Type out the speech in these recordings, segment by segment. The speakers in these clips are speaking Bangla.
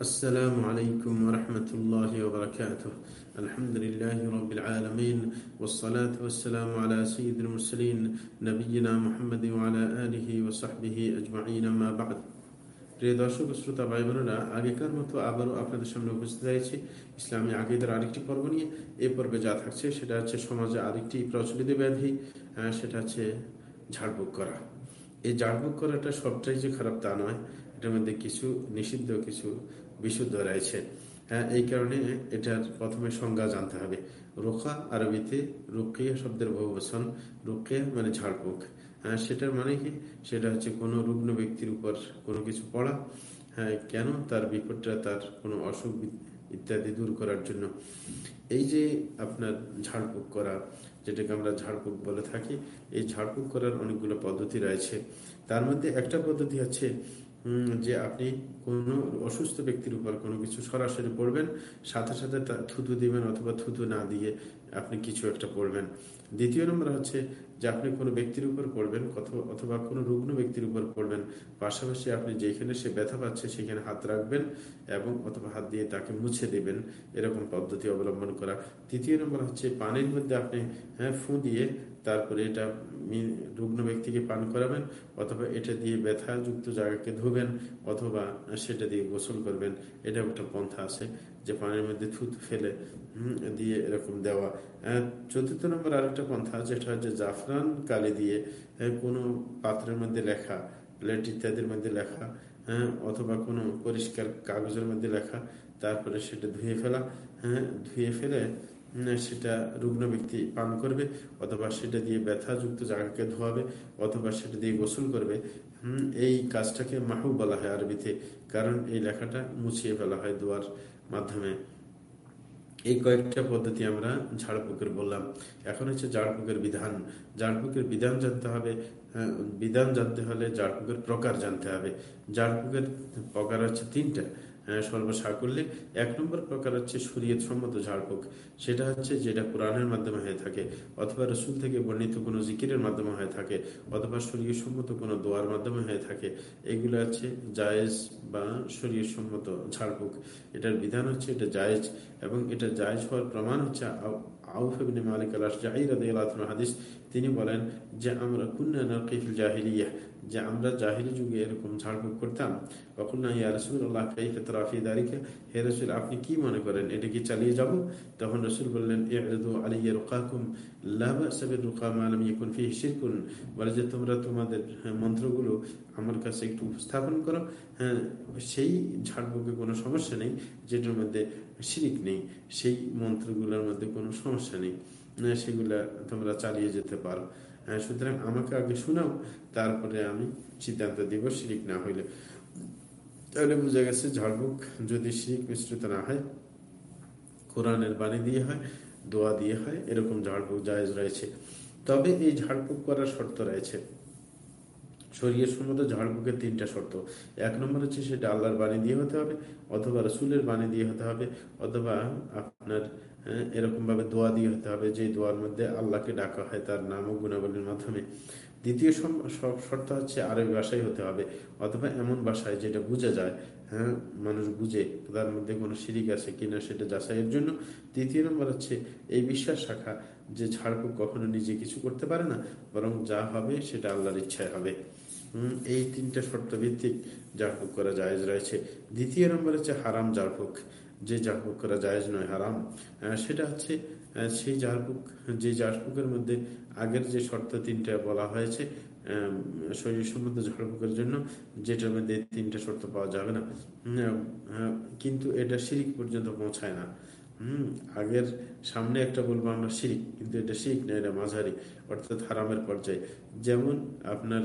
السلام عليكم ورحمة الله وبركاته الحمد لله رب العالمين والصلاة والسلام على سيد المرسلين نبينا محمد وعلى آله وصحبه أجمعين ما بعد প্রিয় দর্শক শ্রোতা ভাই বোনেরা আগেকার মতো আবারও আপনাদের সামনে উপস্থিত হয়েছে ইসলামী আগেদের আরেকটি পর্ব নিয়ে এই পর্বে যা থাকছে সেটা হচ্ছে সমাজে আরেকটি প্রচলিত ব্যাধি সেটা হচ্ছে ঝাড়ফুঁক করা এই ঝাড়ফুঁক করাটা সবটাই যে খারাপ তা নয় এটার মধ্যে কিছু নিষিদ্ধ কিছু বিশুদ্ধ রয়েছে। হ্যাঁ এই কারণে এটার প্রথমে সংজ্ঞা জানতে হবে। রোখা আরবিতে রুকিয়া শব্দের বহুবচন, রুকিয়া মানে ঝাড়ফুঁক। হ্যাঁ সেটার মানে কি? সেটা হচ্ছে কোনো রুগ্ন ব্যক্তির উপর কোনো কিছু পড়া। হ্যাঁ কেন? তার বিপদটা, তার কোনো অসুখ ইত্যাদি দূর করার জন্য। এই যে আপনার ঝাড়ফুঁক করা, যেটাকে আমরা ঝাড়ফুঁক বলে থাকি, এই ঝাড়ফুঁক করার অনেকগুলো পদ্ধতি রয়েছে। তার মধ্যে একটা পদ্ধতি হচ্ছে যে আপনি কোনো অসুস্থ ব্যক্তির উপর কোনো কিছু সরাসরি পড়বেন, সাথে সাথে থুতু দিবেন অথবা থুতু না দিয়ে আপনি কিছু একটা পড়বেন। দ্বিতীয় নম্বর হচ্ছে যে আপনি কোনো ব্যক্তির উপর পড়বেন অথবা কোনো রুগ্ন ব্যক্তির উপর পড়বেন, পাশাপাশি আপনি যেখানে সে ব্যথা পাচ্ছে সেখানে হাত রাখবেন এবং অথবা হাত দিয়ে তাকে মুছে দেবেন, এরকম পদ্ধতি অবলম্বন করা। তৃতীয় নম্বর হচ্ছে পানির মধ্যে আপনি হ্যাঁ ফু দিয়ে তারপরে এটা রুগ্ন ব্যক্তিকে পান করাবেন, অথবা এটা দিয়ে ব্যথাযুক্ত জায়গাকে ধুবেন, অথবা সেটা দিয়ে গোসল করবেন। এটা একটা পন্থা আছে যে পানির মধ্যে থুত ফেলে দিয়ে এরকম দেওয়া। চতুর্থ নম্বর আরেকটা পন্থা, যেটা হচ্ছে জাফরান কালি দিয়ে কোনো পাত্রের মধ্যে লেখা, প্লেট ইত্যাদির মধ্যে লেখা হ্যাঁ অথবা কোনো পরিষ্কার কাগজের মধ্যে লেখা, তারপরে সেটা ধুয়ে ফেলা হ্যাঁ ধুয়ে ফেলে সেটা রুগ্ন ব্যক্তি পান করবে, অথবা সেটা দিয়ে ব্যথাযুক্ত জায়গাকে ধোয়াবে, অথবা সেটা দিয়ে গোসল করবে। এই কাজটাকে মাহু বলা হয় আরবিতে, কারণ এই লেখাটা মুছিয়ে ফেলা হয় দোয়ার মাধ্যমে। এই কয়েকটা পদ্ধতি আমরা ঝাড়ফুকের বললাম। এখন হচ্ছে ঝাড়ফুকের বিধান। ঝাড়ফুকের বিধান জানতে হবে বিধান জানতে হলে ঝাড়ফুকের প্রকার জানতে হবে। ঝাড়ফুকের প্রকার হচ্ছে তিনটা। সর্বসাকল্যে এক নম্বর প্রকার হচ্ছে শরীয়ত সম্মত ঝাড়ফুঁক। সেটা হচ্ছে যেটা কোরআনের মাধ্যমে হয়ে থাকে, অথবা রসুল থেকে বর্ণিত কোনো জিকিরের মাধ্যমে হয়ে থাকে, অথবা শরীয় সম্মত কোনো দোয়ার মাধ্যমে হয়ে থাকে। এগুলো হচ্ছে জায়েজ বা শরীয় সম্মত ঝাড়ফুঁক। এটার বিধান হচ্ছে এটা জায়েজ, এবং এটা জায়েজ হওয়ার প্রমাণ হচ্ছে আউফিবনে মালিক আল্লাহ জাহির হাদিস তিনি বলেন যে আমরা কুন্না নকিফিল জাহিলিয়া যে আমরা জাহিরি যুগে এরকম ঝাড়ফুঁক করতাম কখন না ইয়া রসুল আল্লাহ কাইফে তরাফি দারিকে হে রসুল আপনি কি মনে করেন এটা কি চালিয়ে যাব? তখন রসুল বললেন এদু আলিয়া রুকাকুম লাবাসের রুকাম আলম ইকুন ফি শিরকুন। বলে যে তোমরা তোমাদের হ্যাঁ, মন্ত্রগুলো আমার কাছে একটু উপস্থাপন করো। হ্যাঁ সেই ঝাড়ফুঁকে কোনো সমস্যা নেই যেটার মধ্যে শিরিক নেই সেই মন্ত্রগুলোর মধ্যে কোনো সমস্যা নেই। সেগুলা তোমরা চালিয়ে যেতে পারো। হ্যাঁ, সুতরাং আমাকে আগে শোনাও তারপরে আমি সিদ্ধান্ত দিব শিরিক না হইলে। তাহলে বুঝা গেছে ঝড়বুক যদি শিরিক মিশ্রিত না হয় কোরআনের বাণী দিয়ে হয় দোয়া দিয়ে হয় এরকম ঝাড়ফুঁক জায়জ রয়েছে। তবে এই ঝাড়ফুঁক করার শর্ত রয়েছে। শরীরের সম্মত ঝাড়ফুঁকের তিনটা শর্ত। এক নম্বর হচ্ছে সেটা আল্লাহর বাণী দিয়ে হতে হবে অথবা রসুলের বাণী দিয়ে হতে হবে অথবা আপনার হ্যাঁ, এরকম ভাবে দোয়া দিয়ে হতে হবে যে দোয়ার মধ্যে আল্লাহকে ডাকা হয় তার নাম ও গুণাবলীর মাধ্যমে। দ্বিতীয় শর্ত হচ্ছে আরবি ভাষায় হতে হবে অথবা এমন ভাষায় যেটা বুঝে যায় হ্যাঁ মানুষ বুঝে তার মধ্যে কোনো শিরিক আছে কিনা সেটা যাচাইয়ের জন্য। তৃতীয় নম্বর হচ্ছে এই বিশ্বাস রাখা যে ঝাড়ফুঁক কখনো নিজে কিছু করতে পারে না বরং যা হবে সেটা আল্লাহর ইচ্ছায় হবে। এই তিনটা শর্ত ভিত্তিক ঝাড়ফুঁক করা জায়েজ রয়েছে। দ্বিতীয় নম্বর হচ্ছে হারাম ঝাড়ফুঁক যে ঝাড়ফুঁক করা জায়েজ নয়, হারাম। সেটা হচ্ছে সেই ঝাড়ফুঁক যে ঝাড়ফুঁকের মধ্যে আগের যে শর্ত তিনটা বলা হয়েছে শরীর সম্বন্ধ ঝাড়ফুঁকের জন্য, যেটার মধ্যে তিনটা শর্ত পাওয়া যাবে না। কিন্তু এটা শিরিক পর্যন্ত পৌঁছায় না। হম, আগের সামনে একটা বলব আমরা শিরিক, কিন্তু এটা শিরিক না, এটা মাঝারি, অর্থাৎ হারামের পর্যায়ে। যেমন আপনার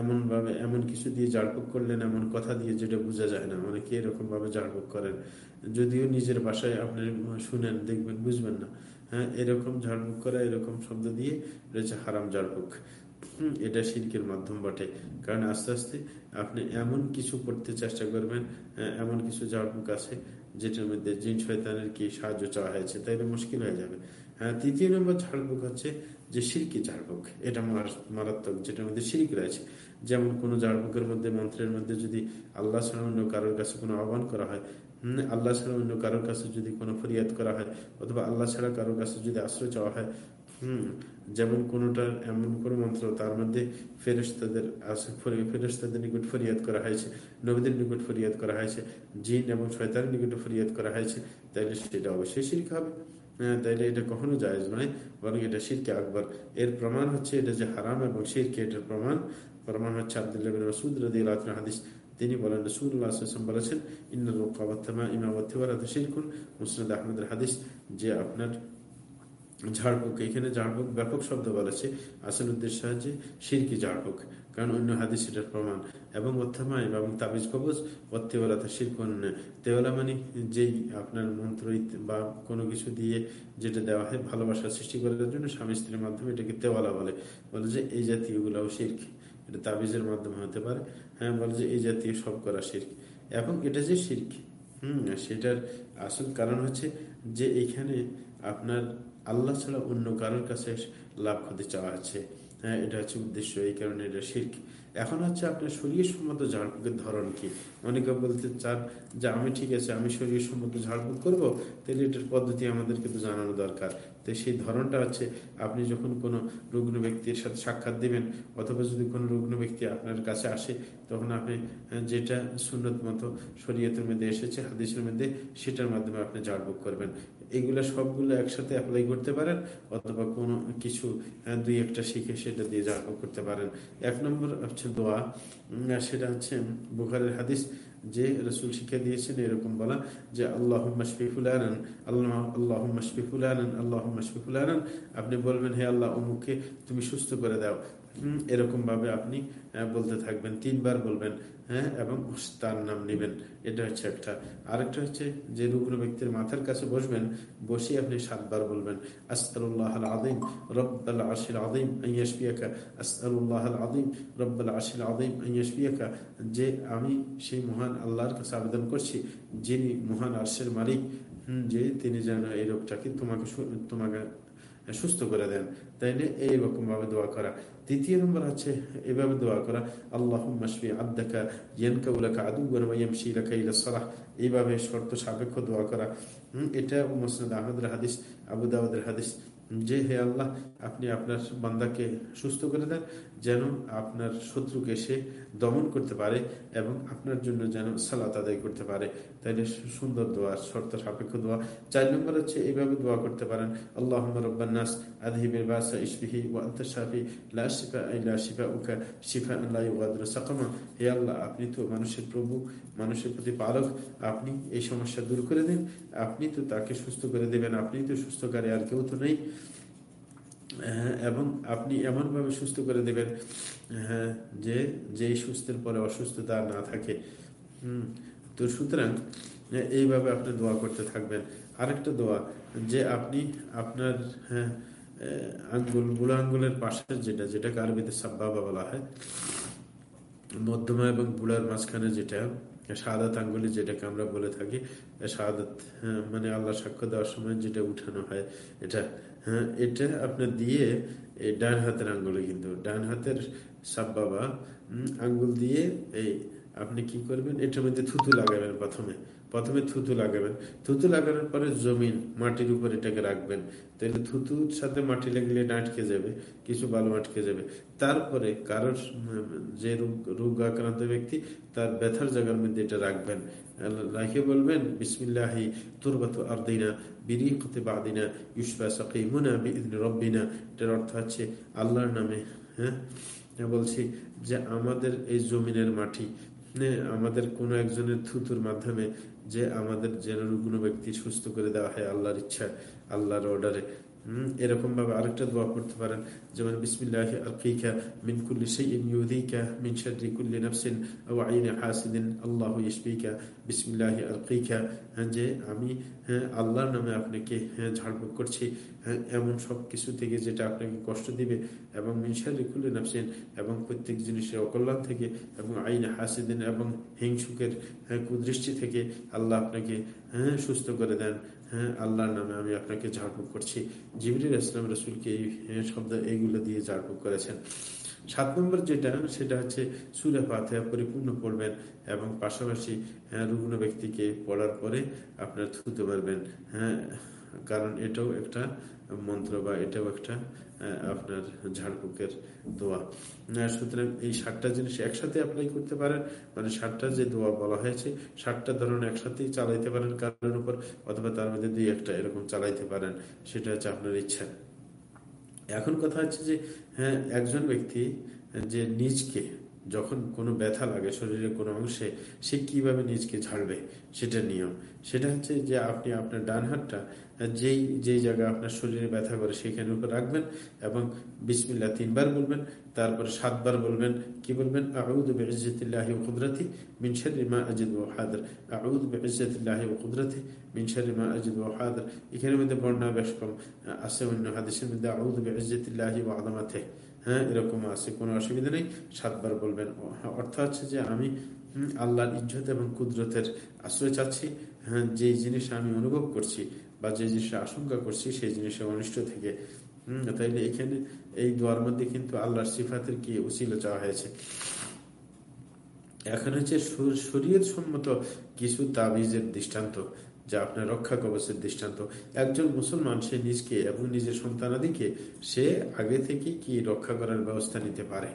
এমন ভাবে এমন কিছু দিয়ে ঝাড়ফুঁক করলেন এমন কথা দিয়ে যেটা বোঝা যায় না। অনেকে এরকম ভাবে ঝাড়ফুঁক করেন। যদিও নিজের বাসায় আপনি শুনেন দেখবেন বুঝবেন না। হ্যাঁ এরকম ঝাড়ফুঁক করা এরকম শব্দ দিয়ে রয়েছে হারাম ঝাড়ফুঁক এটা শিল্পের মাধ্যম বটে। কারণ আস্তে আস্তে আপনি এমন কিছু করতে চেষ্টা করবেন হ্যাঁ, এমন কিছু ঝাড়ফুঁক আছে যেটার মধ্যে জিন শয়তানের কি সাহায্য চাওয়া হয়েছে তাইলে মুশকিল হয়ে যাবে। তৃতীয় নম্বর ঝাড়ফুঁক হচ্ছে যে সিরকি ঝাড়ফুঁক এটা মারাত্মক যেটার মধ্যে সিরিক রয়েছে। যেমন কোনো ঝাড়ফুঁকের মধ্যে মন্ত্রের মধ্যে যদি আল্লাহ ছাড়া অন্য কারোর কাছে কোনো আহ্বান করা হয় আল্লাহ ছাড়া অন্য কারোর কাছে যদি কোনো ফরিয়াদ করা হয় অথবা আল্লাহ ছাড়া কারোর কাছে যদি আশ্রয় চাওয়া হয় হম যেমন কোনোটার এমন কোনো মন্ত্র তার মধ্যে ফেরস্তাদের ফেরস্তাদের নিকট ফরিয়াদ করা হয়েছে নবীদের নিকট ফরিয়াদ করা হয়েছে জিন এবং শয়তানের নিকট ফরিয়াদ করা হয়েছে তাইলে সেটা অবশ্যই শির্ক হবে। হ্যাঁ, তাইলে এটা কখনো জায়জ নয়, বরং এটা শিরকে আকবর। এর প্রমাণ হচ্ছে এটা যে হারাম এবং শিরকে এটার প্রমাণ। প্রমাণ হচ্ছে আবদুল্লাহ রদি হাদিস। তিনি বলেন রসুল্লাহ বলেছেন, ইন্নাল ইমাম শিরকুন। মুসনাদ আহমদের হাদিস, যে আপনার ঝাড়ফুঁক, এখানে ঝাড়ফুঁক ব্যাপক শব্দ বলেছে আসল উদ্দেশ্য হচ্ছে সিরকি ঝাড়ফুঁক, কারণ অন্য হাদিস এটার প্রমাণ। এবং অত্যামায় এবং তাবিজ কবজ অত্যেওয়ালাতে শিরকন তেওলা মানে যেই আপনার মন্ত্র বা কোনো কিছু দিয়ে যেটা দেওয়া হয়, ভালোবাসা সৃষ্টি করার জন্য স্বামী স্ত্রীর মাধ্যমে এটাকে তেওয়ালা বলে। বলে যে এই জাতীয় গুলাও শির্ক এটা তাবিজের মাধ্যমে হতে পারে। হ্যাঁ বলে যে এই জাতীয় সব করা শির্ক এবং এটা যে শির্ক হম, সেটার আসল কারণ হচ্ছে যে এখানে আপনার আল্লাহ ছাড়া অন্য কারোর কাছে লাভ ক্ষতি চাওয়া আছে। হ্যাঁ এটা হচ্ছে উদ্দেশ্য। এই কারণে এটা শির্ক। এখন হচ্ছে আপনার শরীর সম্মত ঝাড়ফুঁকের ধরন কি? অনেকে বলতে চান যে, আমি ঠিক আছে, আমি শরীর সম্মত ঝাড়ফুঁক করব? তাহলে এটার পদ্ধতি আমাদেরকে তো জানানো দরকার। তো সেই ধরনটা হচ্ছে, আপনি যখন কোনো রুগ্ন ব্যক্তির সাথে সাক্ষাৎ দিবেন, অথবা যদি কোনো রুগ্ন ব্যক্তি আপনার কাছে আসে, তখন আপনি যেটা সুন্নত মতো শরীয়তের মধ্যে এসেছে, হাদিসের মধ্যে, সেটার মাধ্যমে আপনি ঝাড়ফুঁক করবেন। এগুলো সবগুলো একসাথে অ্যাপ্লাই করতে পারেন, অথবা কোনো কিছু দুই একটা শিখে সেটা দিয়ে ঝাড়ফুঁক করতে পারেন। এক নম্বর হচ্ছে দোয়া। সেটা হচ্ছে বুখারের হাদিস যে রসুল শিক্ষা দিয়েছেন, এরকম বলা যে আল্লাহ মশফিফুল আনন আল্লাহ আল্লাহ মশফিফুল আনন আল্লাহ মশফিফুল আনন আপনি বলবেন, হে আল্লাহ, অমুককে তুমি সুস্থ করে দাও। এরকম ভাবে আপনি বলতে থাকবেন, তিনবার বলবেন হ্যাঁ এবং তার নাম নেবেন। এটা হচ্ছে একটা। আরেকটা হচ্ছে যে রুগ্ন ব্যক্তির মাথার কাছে বসবেন বসে আপনি সাতবার বলবেন আসতারুল্লাহ আদিম রব্বাল আশিল আদিম আইয়াসপিয়াকা আসতারুল্লাহ আদিম রব্বাল আশিল আদিম আইয়াসপিয়াকা যে আমি সেই মহান আল্লাহর কাছে আবেদন করছি, যিনি মহান আর্শের মালিক, হম, যে তিনি যেন এই রোগটাকে তোমাকে তোমাকে সুস্থ করে দেন। তাইলে এইরকম ভাবে দোয়া করা। তৃতীয় নম্বর হচ্ছে, এভাবে দোয়া করা আল্লাহ মাসফি আব্দাকা ইয়ানকাউলাকা রাখা ইলা সরাহ। এইভাবে শর্ত সাপেক্ষ দোয়া করা। এটা মোসনাদ আহমদের হাদিস, আবু হাদিস। যে হে আল্লাহ, আপনি আপনার বান্দাকে সুস্থ করে দেন যেন আপনার শত্রুকে সে দমন করতে পারে এবং আপনার জন্য যেন সালাত আদায় করতে পারে। তাইলে সুন্দর দোয়া, শর্ত সাপেক্ষ দোয়া। চার নম্বর হচ্ছে এইভাবে দোয়া করতে পারেন। আল্লাহ রব্বান্নাস আদহিবের বাসা ইসবিহি ও আন্তঃসাফি লা শিফা উকা শিফা আল্লাহ সাকামা। হে আল্লাহ, আপনি তো মানুষের প্রভু, মানুষের প্রতি পালক আপনি এই সমস্যা দূর করে দিন। আপনি তো তাকে সুস্থ করে দেবেন। আপনি তো সুস্থকারী, আর কেউ তো নেই। হ্যাঁ, এবং আপনি এমনভাবে সুস্থ করে দেবেন হ্যাঁ যে যেই সুস্থের পরে অসুস্থতা না থাকে। হুম তো সুতরাং এইভাবে আপনি দোয়া করতে থাকবেন। আরেকটা দোয়া যে আপনি আপনার হ্যাঁ আঙ্গুল বুড়ো আঙ্গুলের পাশে যেটা যেটাকে আরবিতে সাব্বাবা বলা হয় মধ্যমা এবং বুড়ার মাঝখানে যেটা শাহাদাত আঙ্গুলি যেটাকে আমরা বলে থাকি শাহাদাত হ্যাঁ, মানে আল্লাহ সাক্ষ্য দেওয়ার সময় যেটা উঠানো হয় এটা হ্যাঁ এটা আপনার দিয়ে এই ডান হাতের আঙ্গুলে কিন্তু, ডান হাতের সাব্বাবা আঙ্গুল দিয়ে এই আপনি কি করবেন, এটার মধ্যে থুতু লাগাবেন প্রথমে প্রথমে থুতু লাগাবেন, থুতু লাগানোর পরে জমিন, মাটির উপর এটাকে রাখবেন, তাহলে থুতুর সাথে মাটি লাগলে আটকে যাবে, কিছু বালু আটকে যাবে, তারপরে কারোর যে রোগ রোগ আক্রান্ত ব্যক্তি, তার ব্যথার জায়গার মধ্যে এটা রাখবেন রাখে বলবেন বিসমিল্লাহি তুরবাত আর্দিনা বিরিকতে বাদিনা ইউসবা সাকিমুনা বিদিন রব্বিনা। এটার অর্থ হচ্ছে আল্লাহর নামে হ্যাঁ? বলছি যে আমাদের এই জমিনের মাটি আমাদের কোন একজনের থুতুর মাধ্যমে যে আমাদের যেন রুগ্ন ব্যক্তি সুস্থ করে দেওয়া হয় আল্লাহর ইচ্ছা, আল্লাহর অর্ডারে এরকম ভাবে আরেকটা দোয়া করতে পারেন যেমন বিসমিল্লাহ আকিকা কুল্লি শাইইন ইউযিকা শাররি কুল্লি নাফসিন আও আইনি হাসিদিন আল্লাহু ইয়াশফিকা বিসমিল্লাহ আকিকা যে আমি হ্যাঁ আল্লাহর নামে আপনাকে হ্যাঁ করছি হ্যাঁ এমন সব কিছু থেকে যেটা আপনাকে কষ্ট দিবে এবং মিন শাররি কুল্লি নাফসিন এবং প্রত্যেক জিনিসের অকল্যাণ থেকে এবং আইন হাসিদিন এবং হিংসুকের হ্যাঁ কুদৃষ্টি থেকে আল্লাহ আপনাকে হ্যাঁ সুস্থ করে দেন। হ্যাঁ আল্লাহর নামে আমি আপনাকে ঝাড়ফুঁক করছি। জিবরুল ইসলাম রসুলকে এই শব্দ, এইগুলো দিয়ে ঝাড়ফুঁক করেছেন। সাত নম্বর যেটা, সেটা হচ্ছে সুরে পাথে পরিপূর্ণ পড়বেন এবং পাশাপাশি হ্যাঁ রুগ্ন ব্যক্তিকে পড়ার পরে আপনার থুতে পারবেন হ্যাঁ কারণ এটাও একটা মন্ত্র বা এটাও একটা আপনার ঝাড়ফুঁকের দোয়া। সুতরাং এই সাতটা জিনিস একসাথে অ্যাপ্লাই করতে পারেন মানে সাতটা যে দোয়া বলা হয়েছে, সাতটা ধরুন একসাথেই চালাইতে পারেন কারোর উপর, অথবা তার মধ্যে দুই একটা এরকম চালাইতে পারেন, সেটা হচ্ছে আপনার ইচ্ছা। এখন কথা হচ্ছে যে হ্যাঁ একজন ব্যক্তি যে নিজকে যখন কোনো ব্যথা লাগে শরীরের কোনো অংশে, সে কীভাবে নিজকে ঝাড়বে সেটা নিয়ম। সেটা হচ্ছে যে আপনি আপনার ডান হাতটা, যেই যেই জায়গায় আপনার শরীরে ব্যথা করে সেখানে উপর রাখবেন এবং বিসমিল্লা তিনবার বলবেন, তারপরে সাতবার বলবেন, কি বলবেন? আউদ বেজতিল্লাহি কুদরতি মিনশারিমা আজিদ ও হাদর। আউদ বেজতিল্লাহি কুদরতি মিনশারিমা আজিদ ও এখানের মধ্যে বর্ণা বেশ কম। আছে অন্য হাদিসের মধ্যে আউদ বেজতিল্লাহি ও আদামাতে হ্যাঁ এরকম আছে, কোনো অসুবিধা নেই। সাতবার বলবেন। অর্থ হচ্ছে যে আমি আল্লাহর ইজ্জত এবং কুদরতের আশ্রয় চাচ্ছি। হ্যাঁ যে জিনিস আমি অনুভব করছি বা যে জিনিসটা আশঙ্কা করছি, সেই জিনিসের অনিষ্ট থেকে। হম, তাইলে এখানে এই দোয়ার মধ্যে কিন্তু আল্লাহর সিফাতের কি উচিল চাওয়া হয়েছে। এখন হচ্ছে শরীয়ত সম্মত কিছু তাবিজের দৃষ্টান্ত। যা আপনার রক্ষা কবচের দৃষ্টান্ত। একজন মুসলমান, সে নিজকে এবং নিজের সন্তানাদিকে সে আগে থেকে কি রক্ষা করার ব্যবস্থা নিতে পারে?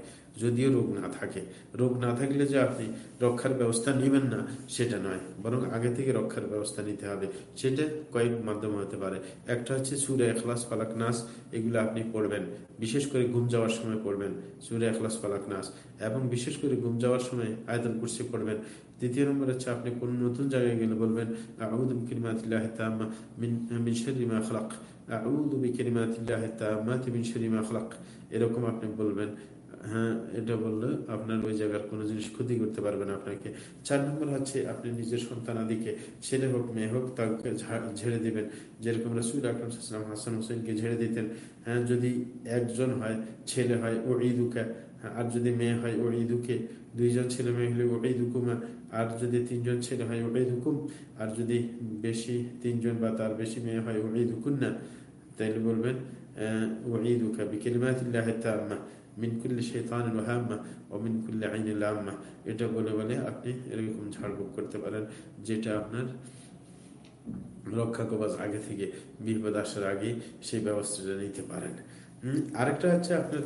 যদিও রোগ না থাকে। রোগ না থাকলে যে আপনি রক্ষার ব্যবস্থা নেবেন না, সেটা নয়। বরং আগে থেকে রক্ষার ব্যবস্থা নিতে হবে। সেটা কয়েক মাধ্যমে হতে পারে। একটা হচ্ছে সুরে এখলাস ফালাক নাস, এগুলো আপনি পড়বেন। বিশেষ করে ঘুম যাওয়ার সময় পড়বেন। সুরে এখলাস ফালাক নাস। এবং বিশেষ করে ঘুম যাওয়ার সময় আয়তন কুর্সি পড়বেন। দ্বিতীয় নম্বর হচ্ছে আপনি কোন নতুন জায়গায় গেলে বলবেন এরকম আপনি বলবেন। হ্যাঁ এটা বললে আপনার ওই জায়গার কোনো জিনিস ক্ষতি করতে পারবে না আপনাকে। চার নম্বর হচ্ছে আপনি নিজের সন্তান আদিকে ছেলে হোক, মেয়ে হোক, তাকে ঝেড়ে দিবেন। যেরকম রসুল আকরম হাসান হোসেনকে ঝেড়ে দিতেন হ্যাঁ যদি একজন হয়, ছেলে হয় ও ঈদুকা আর যদি মেয়ে হয় ও ঈদুকে দুইজন ছেলে মেয়ে হলে ওটাই দুকুমা আর যদি তিনজন ছেলে হয়, ওটাই দুকুম আর যদি বেশি তিনজন বা তার বেশি মেয়ে হয়, ওটাই দুকুন না। তাইলে বলবেন এটা বলে বলে আপনি এরকম করতে পারেন, যেটা আপনার আগে থেকে আসার আগে ব্যবস্থাটা নিতে পারেন। আরেকটা হচ্ছে আপনার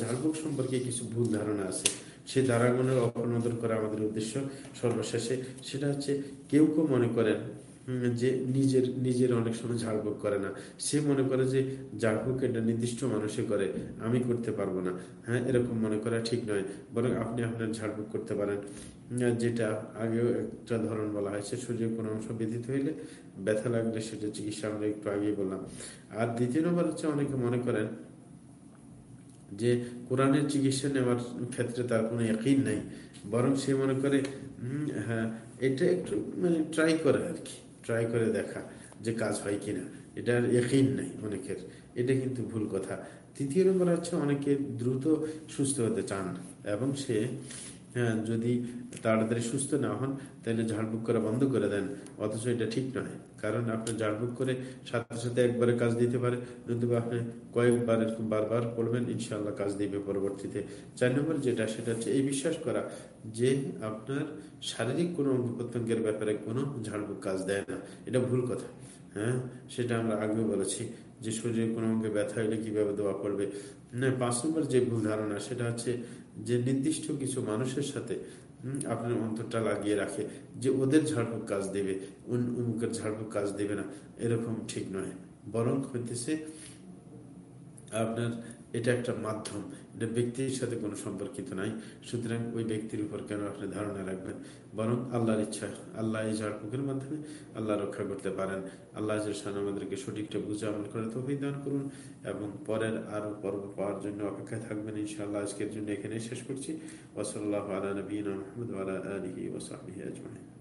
ঝাড়ফুঁক সম্পর্কে কিছু ভুল ধারণা আছে। সেই ধারাগুলোর অপনোদন করা আমাদের উদ্দেশ্য সর্বশেষে। সেটা হচ্ছে কেউ কেউ মনে করেন যে নিজের নিজের অনেক সময় ঝাড়ফুঁক করে না। সে মনে করে যে ঝাড়ফুঁক এটা নির্দিষ্ট মানুষে করে, আমি করতে পারব না। হ্যাঁ এরকম মনে করা ঠিক নয়। বরং আপনি আপনার ঝাড়ফুঁক করতে পারেন। যেটা আগেও একটা ধরন বলা হয়েছে, শরীরের কোনো অংশ ব্যথিত হইলে ব্যথা লাগলে সেটা চিকিৎসা আমরা একটু আগেই বললাম। আর দ্বিতীয় নম্বর হচ্ছে অনেকে মনে করেন যে কোরআনের চিকিৎসা নেওয়ার ক্ষেত্রে তার কোনো একই নাই। বরং সে মনে করে হ্যাঁ এটা একটু মানে ট্রাই করে আর কি ট্রাই করে দেখা যে কাজ হয় কিনা। এটার একই নাই অনেকের। এটা কিন্তু ভুল কথা। তৃতীয় নম্বর হচ্ছে অনেকে দ্রুত সুস্থ হতে চান এবং সে হ্যাঁ যদি তাড়াতাড়ি সুস্থ না হন, তাহলে ঝাড়ফুঁক করা বন্ধ করে দেন। অথচ এটা ঠিক নয়। কারণ আপনি ঝাড়ফুঁক করে সাথে সাথে একবারে কাজ দিতে পারে নতুবা আপনি কয়েকবার এরকম বারবার পড়বেন ইনশাল্লাহ কাজ দিবে পরবর্তীতে। চার নম্বর যেটা, সেটা হচ্ছে এই বিশ্বাস করা যে আপনার শারীরিক কোনো অঙ্গ প্রত্যঙ্গের ব্যাপারে কোনো ঝাড়ফুঁক কাজ দেয় না। এটা ভুল কথা। হ্যাঁ সেটা আমরা আগেও বলেছি যে শরীরে কোনো অঙ্গে ব্যথা হলে কীভাবে দেওয়া পড়বে না পাঁচ নম্বর যে ভুল ধারণা, সেটা হচ্ছে যে নির্দিষ্ট কিছু মানুষের সাথে আপনার অন্তরটা লাগিয়ে রাখে, যে ওদের ঝাড়ফুঁক কাজ দেবে উমুকের ঝাড়ফুঁক কাজ দেবে না, এরকম ঠিক নয়। বরং হইতেছে আপনার এটা একটা মাধ্যম। এটা ব্যক্তির সাথে কোনো সম্পর্কিত নাই। সুতরাং ওই ব্যক্তির উপর কেন আপনি ধারণা রাখবেন? বরং আল্লাহর ইচ্ছা, আল্লাহ এই ঝাড়ফুঁকের মাধ্যমে আল্লাহ রক্ষা করতে পারেন। আল্লাহ জান আমাদেরকে সঠিকটা বুঝে আমল করে তো দান করুন এবং পরের আরও পর্ব পাওয়ার জন্য অপেক্ষায় থাকবেন ইনশাআল্লাহ। আজকের জন্য এখানে শেষ করছি। ওসল্লাহ আলা নবীন আহমদ আলা ওসাহি আজমাই